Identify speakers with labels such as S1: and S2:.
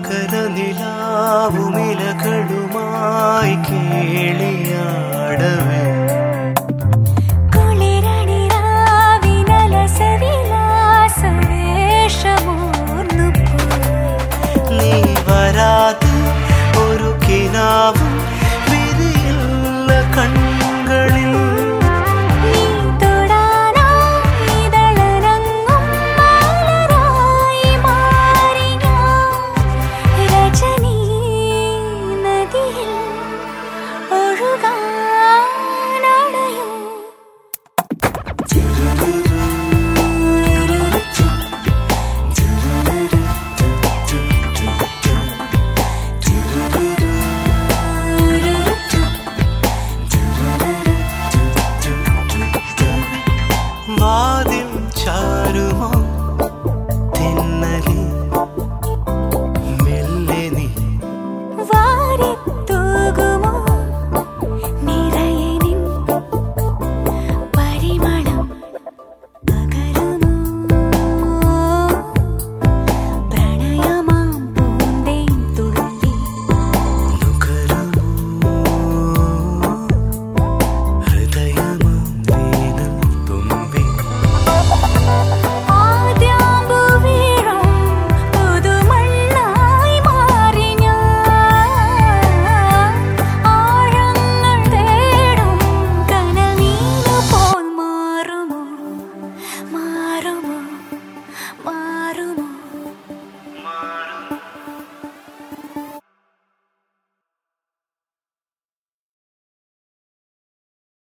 S1: മകര നിലാവുമിലകളുമായി കേളിയാടവേ.